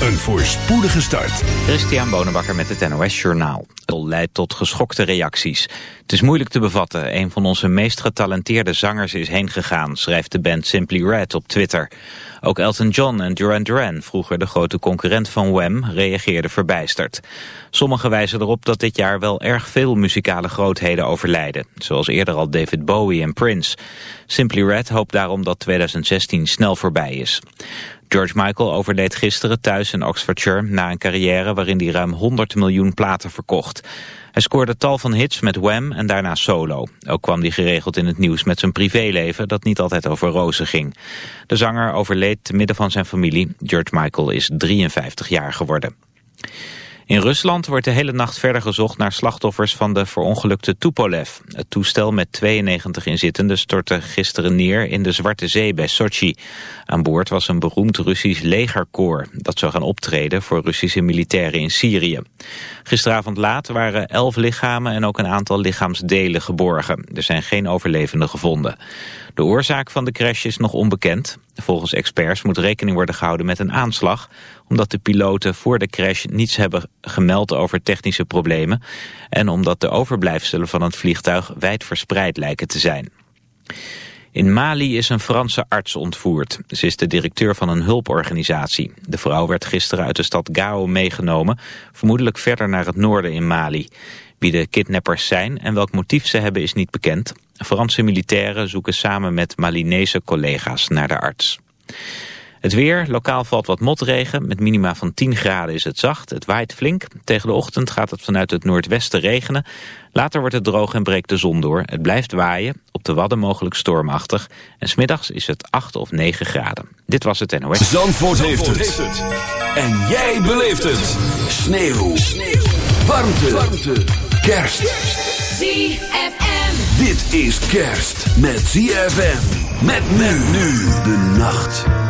Een voorspoedige start. Christian Bonenbakker met het NOS Journaal. Het leidt tot geschokte reacties. Het is moeilijk te bevatten. Een van onze meest getalenteerde zangers is heen gegaan, schrijft de band Simply Red op Twitter. Ook Elton John en Duran Duran, vroeger de grote concurrent van Wham, reageerden verbijsterd. Sommigen wijzen erop dat dit jaar wel erg veel muzikale grootheden overlijden, zoals eerder al David Bowie en Prince. Simply Red hoopt daarom dat 2016 snel voorbij is. George Michael overleed gisteren thuis in Oxfordshire na een carrière waarin hij ruim 100 miljoen platen verkocht. Hij scoorde tal van hits met Wham en daarna solo. Ook kwam hij geregeld in het nieuws met zijn privéleven dat niet altijd over rozen ging. De zanger overleed te midden van zijn familie. George Michael is 53 jaar geworden. In Rusland wordt de hele nacht verder gezocht naar slachtoffers van de verongelukte Tupolev. Het toestel met 92 inzittenden stortte gisteren neer in de Zwarte Zee bij Sochi. Aan boord was een beroemd Russisch legerkoor dat zou gaan optreden voor Russische militairen in Syrië. Gisteravond laat waren elf lichamen en ook een aantal lichaamsdelen geborgen. Er zijn geen overlevenden gevonden. De oorzaak van de crash is nog onbekend. Volgens experts moet rekening worden gehouden met een aanslag... omdat de piloten voor de crash niets hebben gemeld over technische problemen... en omdat de overblijfselen van het vliegtuig wijd verspreid lijken te zijn. In Mali is een Franse arts ontvoerd. Ze is de directeur van een hulporganisatie. De vrouw werd gisteren uit de stad Gao meegenomen... vermoedelijk verder naar het noorden in Mali. Wie de kidnappers zijn en welk motief ze hebben is niet bekend. Franse militairen zoeken samen met Malinese collega's naar de arts. Het weer, lokaal valt wat motregen. Met minima van 10 graden is het zacht. Het waait flink. Tegen de ochtend gaat het vanuit het noordwesten regenen. Later wordt het droog en breekt de zon door. Het blijft waaien. Op de Wadden mogelijk stormachtig. En smiddags is het 8 of 9 graden. Dit was het NOS. Zandvoort, Zandvoort heeft, het. En jij beleeft het. Sneeuw. Sneeuw. Warmte. Warmte. Kerst. ZFM. Dit is kerst met ZFM. Met men nu de nacht.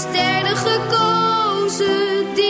als gekozen gekozen.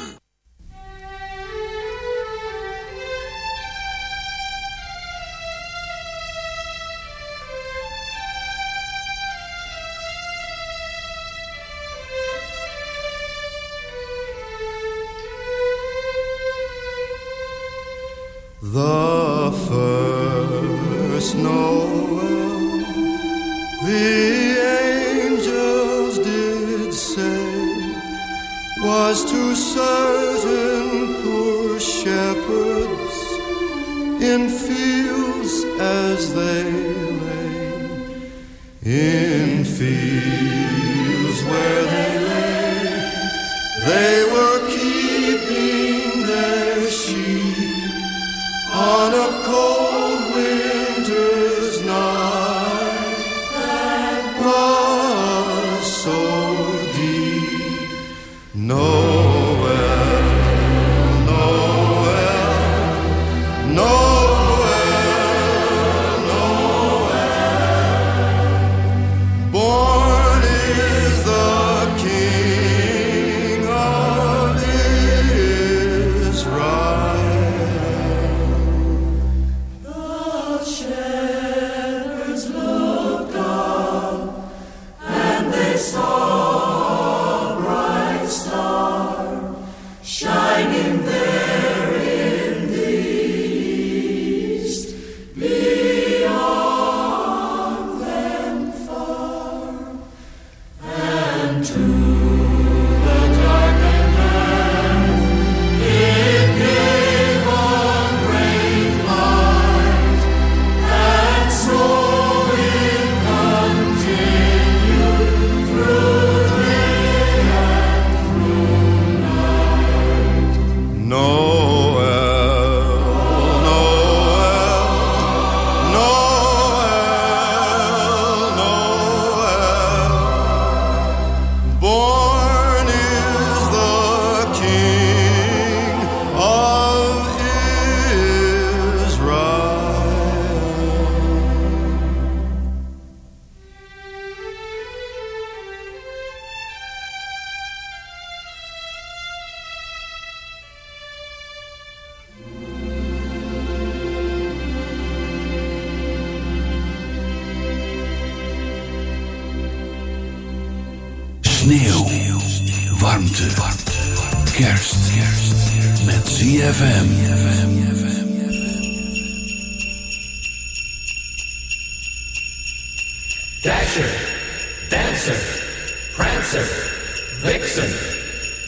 Dasher, Dancer, Prancer, Vixen,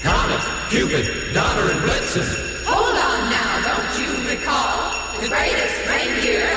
Comet, Cupid, Donner, and Blitzen. Hold on now, don't you recall? The greatest reindeer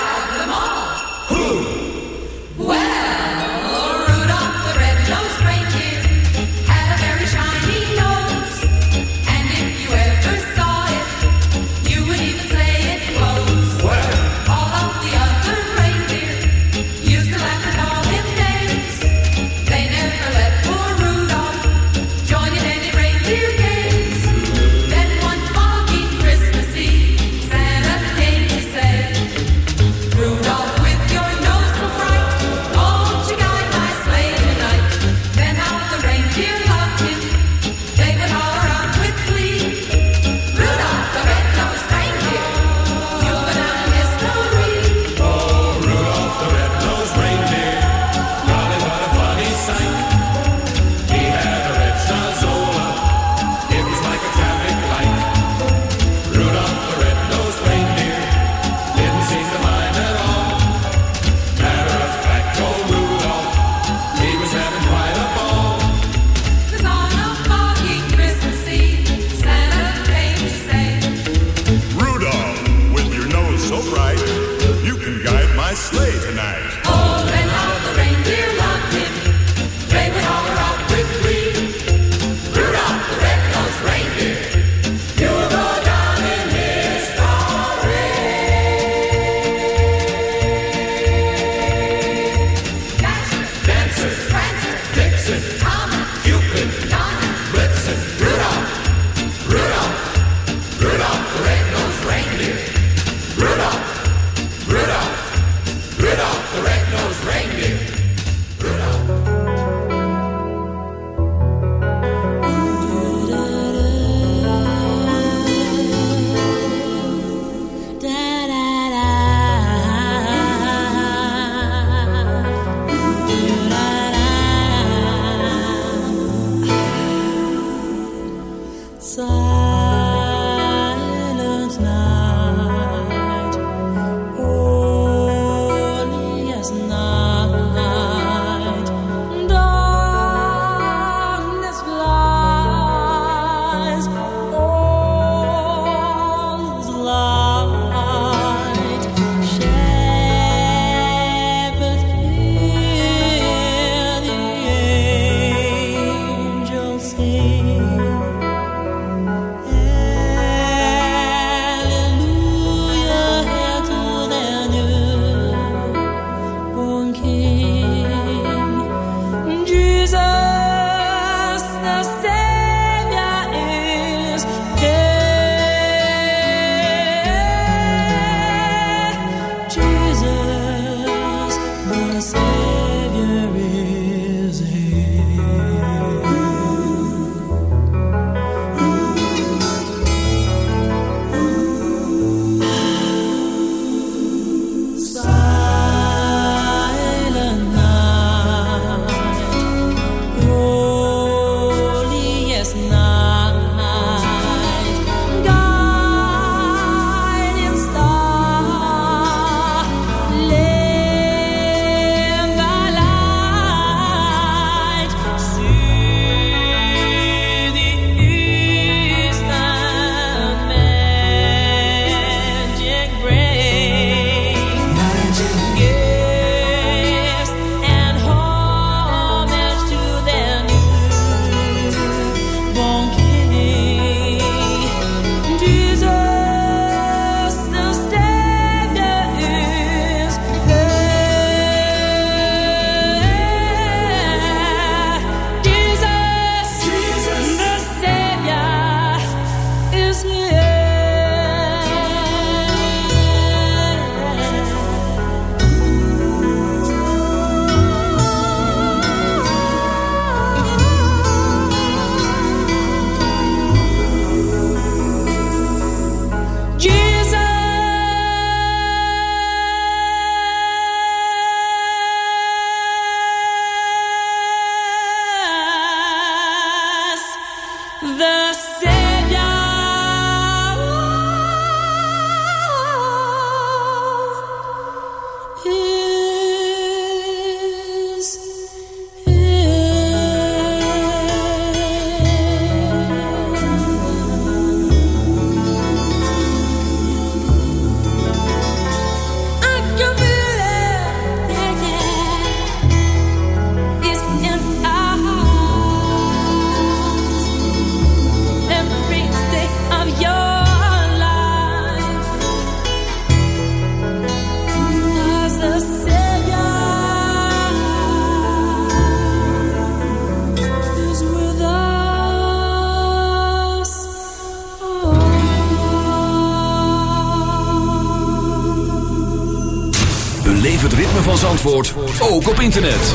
Beleef het ritme van Zandvoort, ook op internet.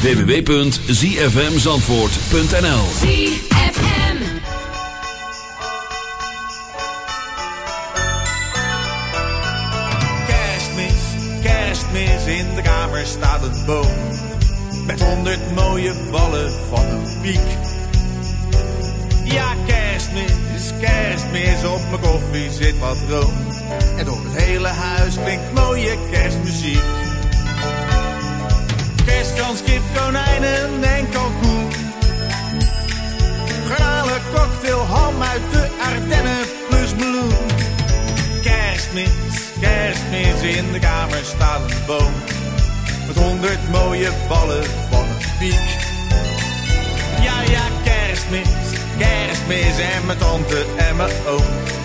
www.zfmzandvoort.nl ZFM. Kerstmis, kerstmis, in de kamer staat een boom. Met honderd mooie ballen van een piek. Ja, kerstmis, kerstmis, op mijn koffie zit wat room. En door het hele huis klinkt mooie kerstmuziek. Kerstkans, kip, konijnen en kalkoen. Garnalen, cocktail, ham uit de Ardennen plus meloen. Kerstmis, kerstmis, in de kamer staat een boom. Met honderd mooie ballen van een piek. Ja, ja, kerstmis, kerstmis en mijn tante en mijn oom.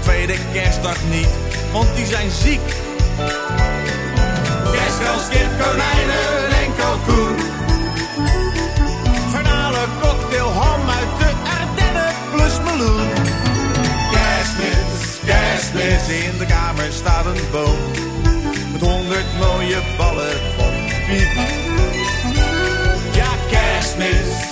Komen tweede kerstdag niet, want die zijn ziek. Kerstkans, kip, konijnen en kalkoen. Garnalen, cocktail, ham uit de Ardennen plus meloen. Kerstmis, kerstmis, in de kamer staat een boom. Met honderd mooie ballen van piek. Ja, kerstmis,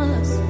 Christmas.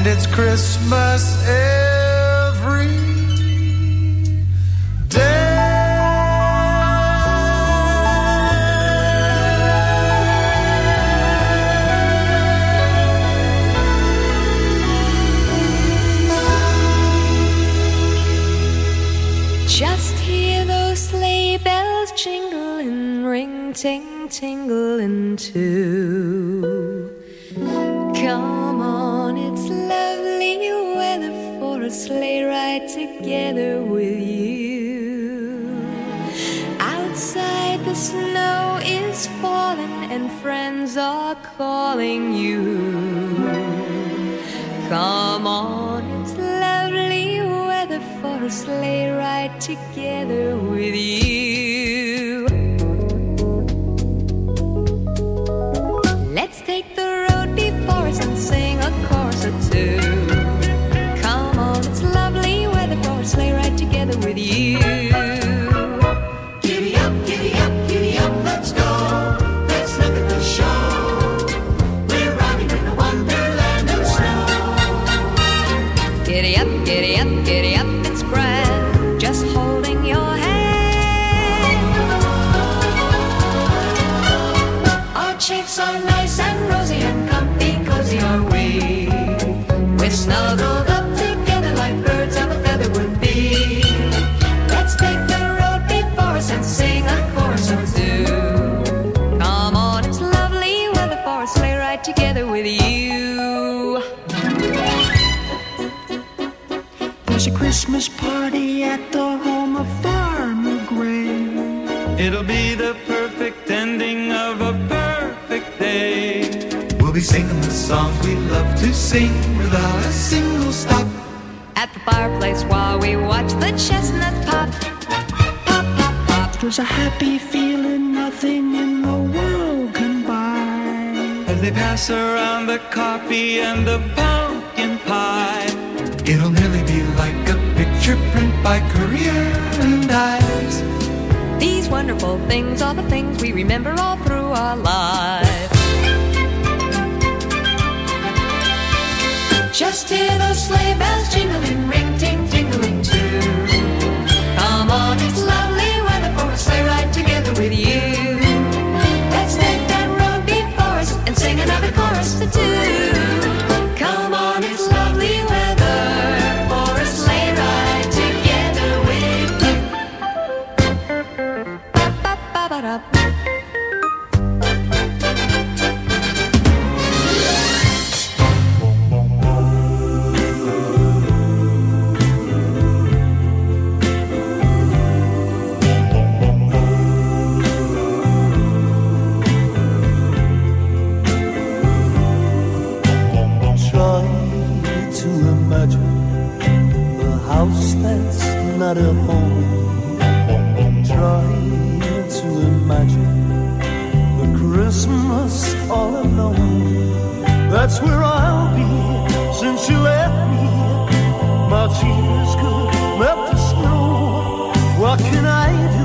And it's Christmas every Christmas party at the home of Farmer Gray. It'll be the perfect ending of a perfect day. We'll be singing the songs we love to sing without a single stop. At the fireplace while we watch the chestnuts pop. Pop, pop, pop. There's a happy feeling nothing in the world can buy. As they pass around the coffee and the pumpkin pie. It'll nearly be like a print by Career and Ives. These wonderful things are the things we remember all through our lives. Just hear those sleigh bells jingling, ring ting tingling too. Come on, it's lovely weather for a sleigh ride together with you. Let's take that road before us and sing another chorus or two. Where I'll be since you left me. My tears could melt the snow. What can I do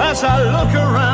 as I look around,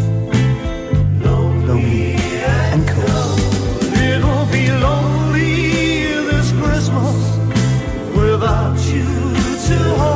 to hold.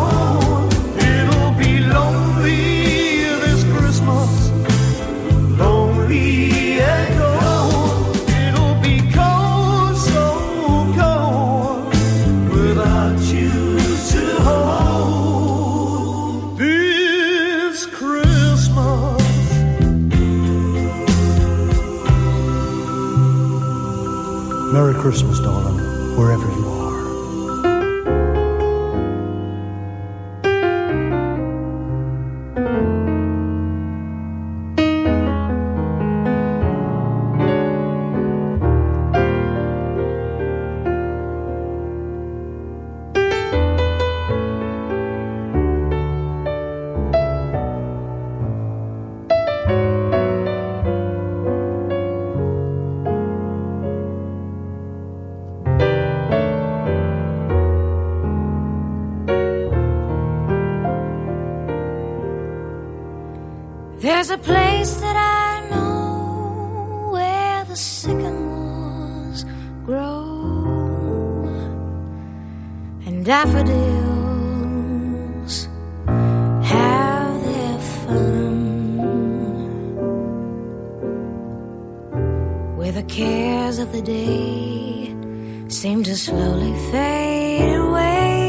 Slowly fade away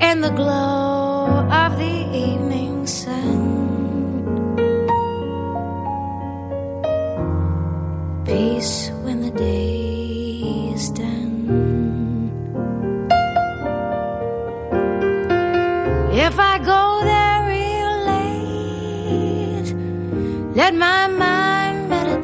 in the glow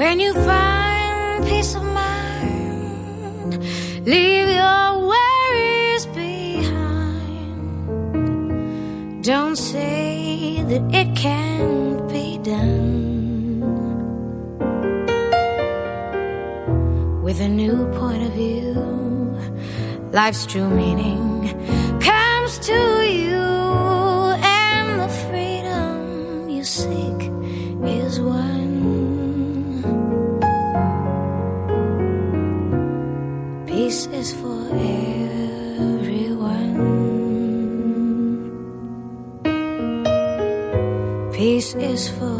When you find peace of mind, leave your worries behind. Don't say that it can't be done. With a new point of view, life's true meaning place is full.